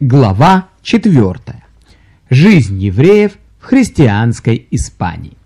Глава 4. Жизнь евреев в христианской Испании.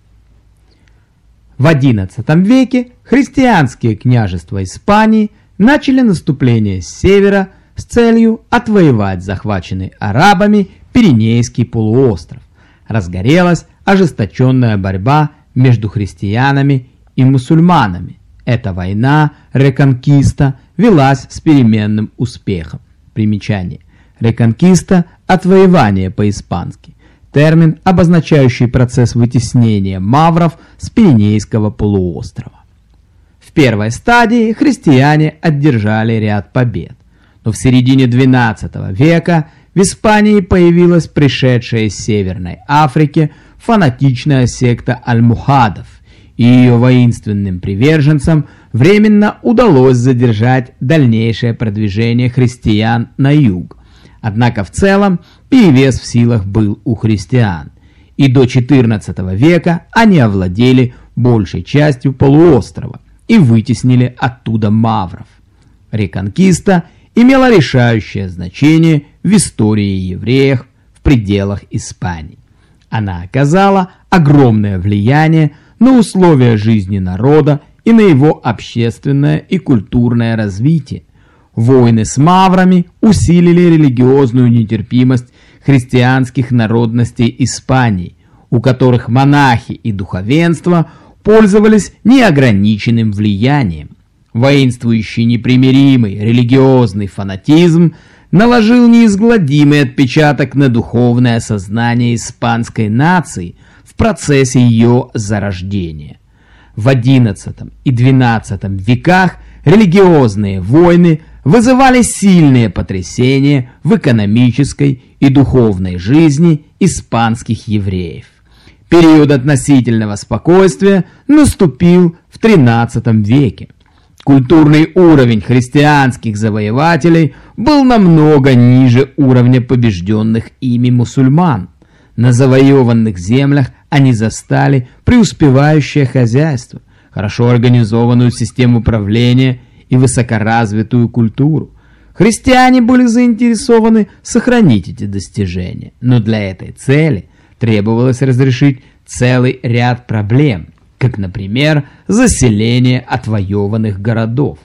В XI веке христианские княжества Испании начали наступление с севера с целью отвоевать захваченный арабами Пиренейский полуостров. Разгорелась ожесточенная борьба между христианами и мусульманами. Эта война, реконкиста, велась с переменным успехом. Примечание. Реконкиста – отвоевание по-испански. Термин, обозначающий процесс вытеснения мавров с Пиренейского полуострова. В первой стадии христиане одержали ряд побед, но в середине XII века в Испании появилась пришедшая из Северной Африки фанатичная секта альмухадов, и ее воинственным приверженцам временно удалось задержать дальнейшее продвижение христиан на юг, Однако в целом перевес в силах был у христиан, и до XIV века они овладели большей частью полуострова и вытеснили оттуда мавров. Реконкиста имела решающее значение в истории евреев в пределах Испании. Она оказала огромное влияние на условия жизни народа и на его общественное и культурное развитие. Войны с маврами усилили религиозную нетерпимость христианских народностей Испании, у которых монахи и духовенство пользовались неограниченным влиянием. Воинствующий непримиримый религиозный фанатизм наложил неизгладимый отпечаток на духовное сознание испанской нации в процессе ее зарождения. В XI и XII веках религиозные войны вызывали сильные потрясения в экономической и духовной жизни испанских евреев. Период относительного спокойствия наступил в XIII веке. Культурный уровень христианских завоевателей был намного ниже уровня побежденных ими мусульман. На завоеванных землях они застали преуспевающее хозяйство, хорошо организованную систему правления и высокоразвитую культуру. Христиане были заинтересованы сохранить эти достижения, но для этой цели требовалось разрешить целый ряд проблем, как, например, заселение отвоеванных городов.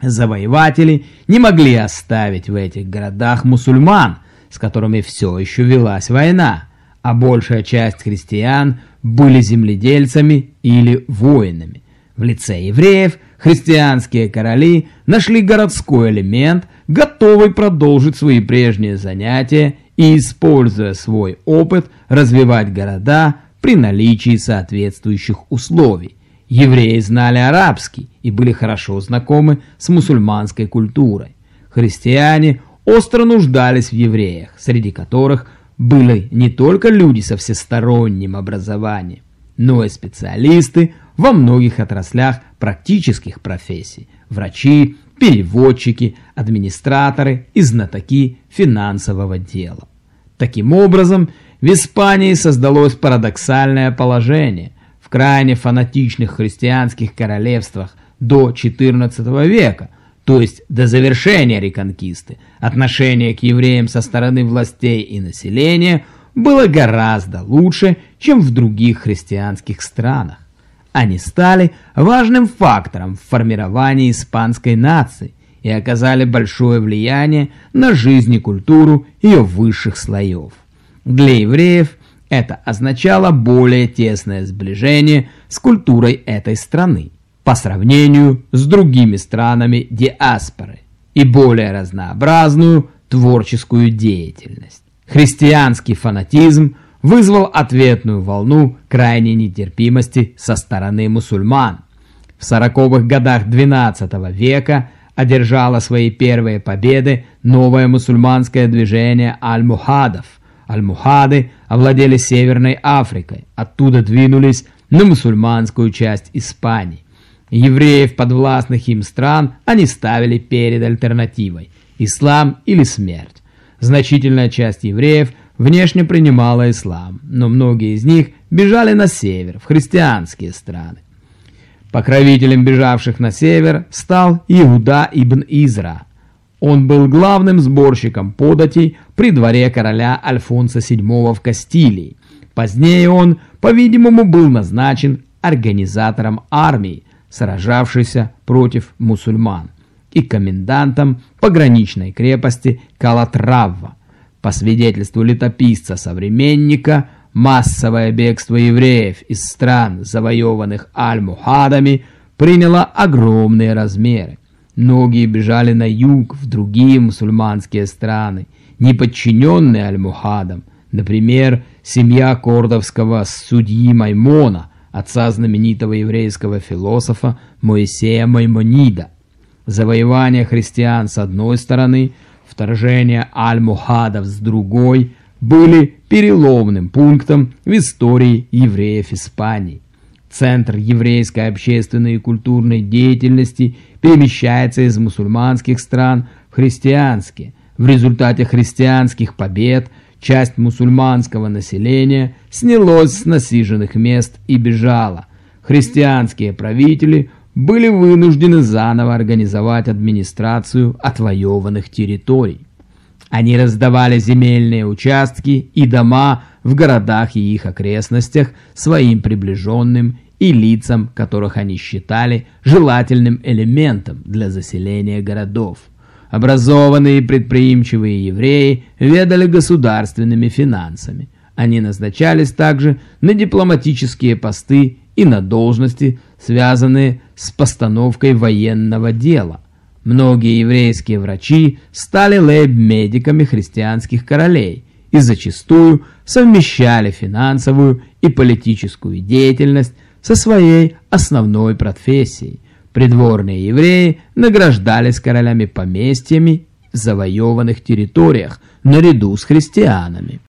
Завоеватели не могли оставить в этих городах мусульман, с которыми все еще велась война, а большая часть христиан были земледельцами или воинами. В лице евреев христианские короли нашли городской элемент, готовый продолжить свои прежние занятия и, используя свой опыт, развивать города при наличии соответствующих условий. Евреи знали арабский и были хорошо знакомы с мусульманской культурой. Христиане остро нуждались в евреях, среди которых были не только люди со всесторонним образованием, но и специалисты во многих отраслях практических профессий – врачи, переводчики, администраторы и знатоки финансового дела. Таким образом, в Испании создалось парадоксальное положение. В крайне фанатичных христианских королевствах до XIV века, то есть до завершения реконкисты, отношение к евреям со стороны властей и населения было гораздо лучше, чем в других христианских странах. Они стали важным фактором в формировании испанской нации и оказали большое влияние на жизнь и культуру ее высших слоев. Для евреев это означало более тесное сближение с культурой этой страны по сравнению с другими странами диаспоры и более разнообразную творческую деятельность. Христианский фанатизм – вызвал ответную волну крайней нетерпимости со стороны мусульман. В сороковых годах XII века одержало свои первые победы новое мусульманское движение аль-Мухадов. Аль-Мухады овладели Северной Африкой, оттуда двинулись на мусульманскую часть Испании. Евреев подвластных им стран они ставили перед альтернативой – ислам или смерть. Значительная часть евреев – внешне принимала ислам, но многие из них бежали на север, в христианские страны. Покровителем бежавших на север стал Иуда ибн Изра. Он был главным сборщиком податей при дворе короля Альфонса VII в Кастилии. Позднее он, по-видимому, был назначен организатором армии, сражавшейся против мусульман, и комендантом пограничной крепости Калатравва. По свидетельству летописца-современника, массовое бегство евреев из стран, завоеванных аль-Мухадами, приняло огромные размеры. Многие бежали на юг, в другие мусульманские страны, не подчиненные аль-Мухадам. Например, семья кордовского судьи Маймона, отца знаменитого еврейского философа Моисея Маймонида. Завоевание христиан с одной стороны, вторжение аль-Мухадов с другой были переломным пунктом в истории евреев Испании. Центр еврейской общественной и культурной деятельности перемещается из мусульманских стран в христианские. В результате христианских побед часть мусульманского населения снялось с насиженных мест и бежала. Христианские правители были вынуждены заново организовать администрацию отвоеванных территорий. Они раздавали земельные участки и дома в городах и их окрестностях своим приближенным и лицам, которых они считали желательным элементом для заселения городов. Образованные и предприимчивые евреи ведали государственными финансами. Они назначались также на дипломатические посты и на должности, связанные с постановкой военного дела. Многие еврейские врачи стали лейб-медиками христианских королей и зачастую совмещали финансовую и политическую деятельность со своей основной профессией. Придворные евреи награждались королями поместьями в завоеванных территориях наряду с христианами.